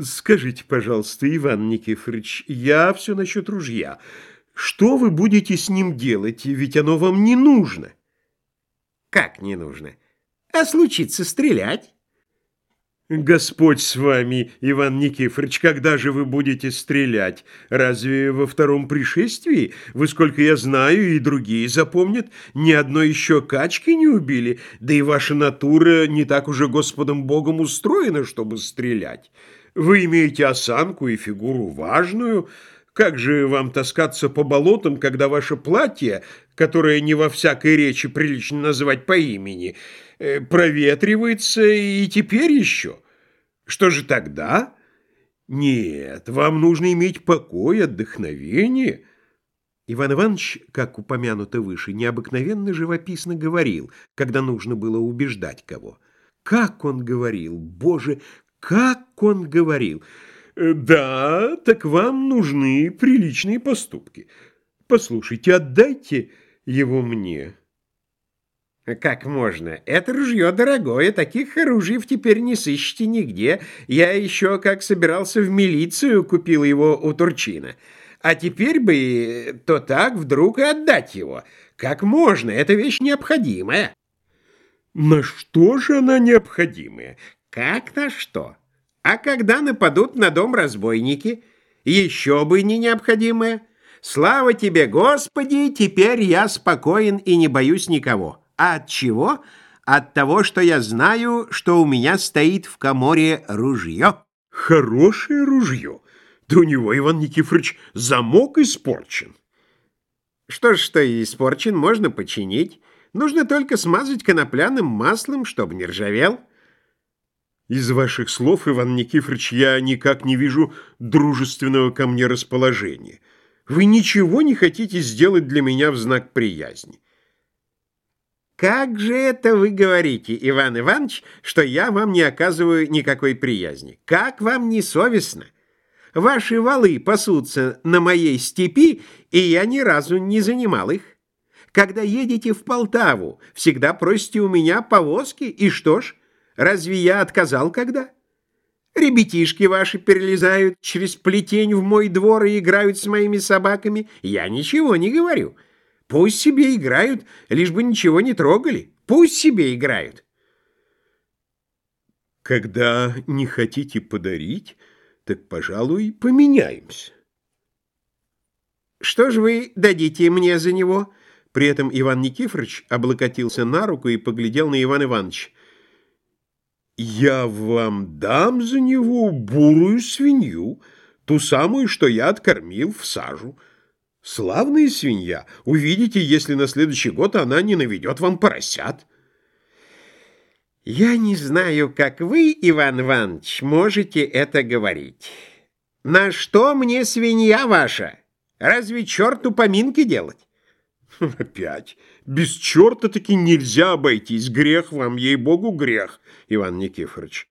Скажите, пожалуйста, Иван Никифорович, я все насчет ружья. Что вы будете с ним делать, ведь оно вам не нужно? Как не нужно? А случится стрелять? Господь с вами, Иван Никифорович, когда же вы будете стрелять? Разве во втором пришествии? Вы, сколько я знаю, и другие запомнят, ни одной еще качки не убили, да и ваша натура не так уже Господом Богом устроена, чтобы стрелять. Вы имеете осанку и фигуру важную. Как же вам таскаться по болотам, когда ваше платье, которое не во всякой речи прилично называть по имени, э, проветривается и теперь еще? Что же тогда? Нет, вам нужно иметь покой, отдохновение. Иван Иванович, как упомянуто выше, необыкновенно живописно говорил, когда нужно было убеждать кого. Как он говорил, Боже, как он говорил! «Э, «Да, так вам нужны приличные поступки. Послушайте, отдайте его мне». «Как можно? Это ружье дорогое, таких оружиев теперь не сыщете нигде. Я еще, как собирался в милицию, купил его у Турчина. А теперь бы то так вдруг и отдать его. Как можно? Это вещь необходимая». «На что же она необходимая? Как на что? А когда нападут на дом разбойники, еще бы не необходимое. Слава тебе, Господи, теперь я спокоен и не боюсь никого. А от чего? От того, что я знаю, что у меня стоит в коморе ружье. Хорошее ружье. Да у него, Иван Никифорович, замок испорчен. Что ж, что и испорчен, можно починить. Нужно только смазать конопляным маслом, чтобы не ржавел. Из ваших слов, Иван Никифорович, я никак не вижу дружественного ко мне расположения. Вы ничего не хотите сделать для меня в знак приязни. Как же это вы говорите, Иван Иванович, что я вам не оказываю никакой приязни? Как вам не совестно? Ваши валы пасутся на моей степи, и я ни разу не занимал их. Когда едете в Полтаву, всегда просите у меня повозки, и что ж, Разве я отказал когда? Ребятишки ваши перелезают через плетень в мой двор и играют с моими собаками. Я ничего не говорю. Пусть себе играют, лишь бы ничего не трогали. Пусть себе играют. Когда не хотите подарить, так, пожалуй, поменяемся. Что же вы дадите мне за него? При этом Иван Никифорович облокотился на руку и поглядел на Ивана Ивановича. «Я вам дам за него бурую свинью, ту самую, что я откормил в сажу. Славная свинья. Увидите, если на следующий год она не наведет вам поросят». «Я не знаю, как вы, Иван Иванович, можете это говорить. На что мне свинья ваша? Разве черту поминки делать?» Опять. Без черта таки нельзя обойтись. Грех вам, ей-богу, грех, Иван Никифорович.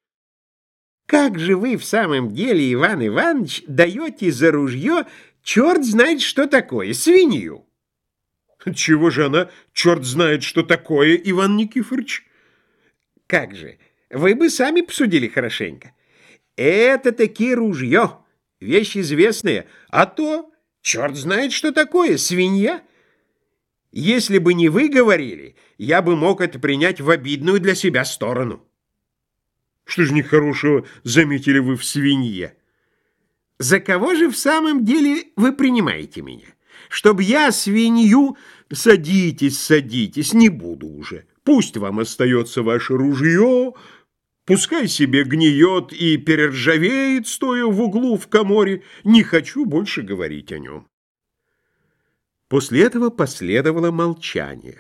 Как же вы в самом деле, Иван Иванович, даете за ружье черт знает что такое, свинью? Чего же она, черт знает что такое, Иван Никифорович? Как же, вы бы сами посудили хорошенько. Это таки ружье, вещь известная, а то черт знает что такое, свинья. Если бы не вы говорили, я бы мог это принять в обидную для себя сторону. Что же нехорошего заметили вы в свинье? За кого же в самом деле вы принимаете меня? Чтоб я свинью... Садитесь, садитесь, не буду уже. Пусть вам остается ваше ружье, пускай себе гниет и перержавеет, стоя в углу в коморе. Не хочу больше говорить о нем. После этого последовало молчание.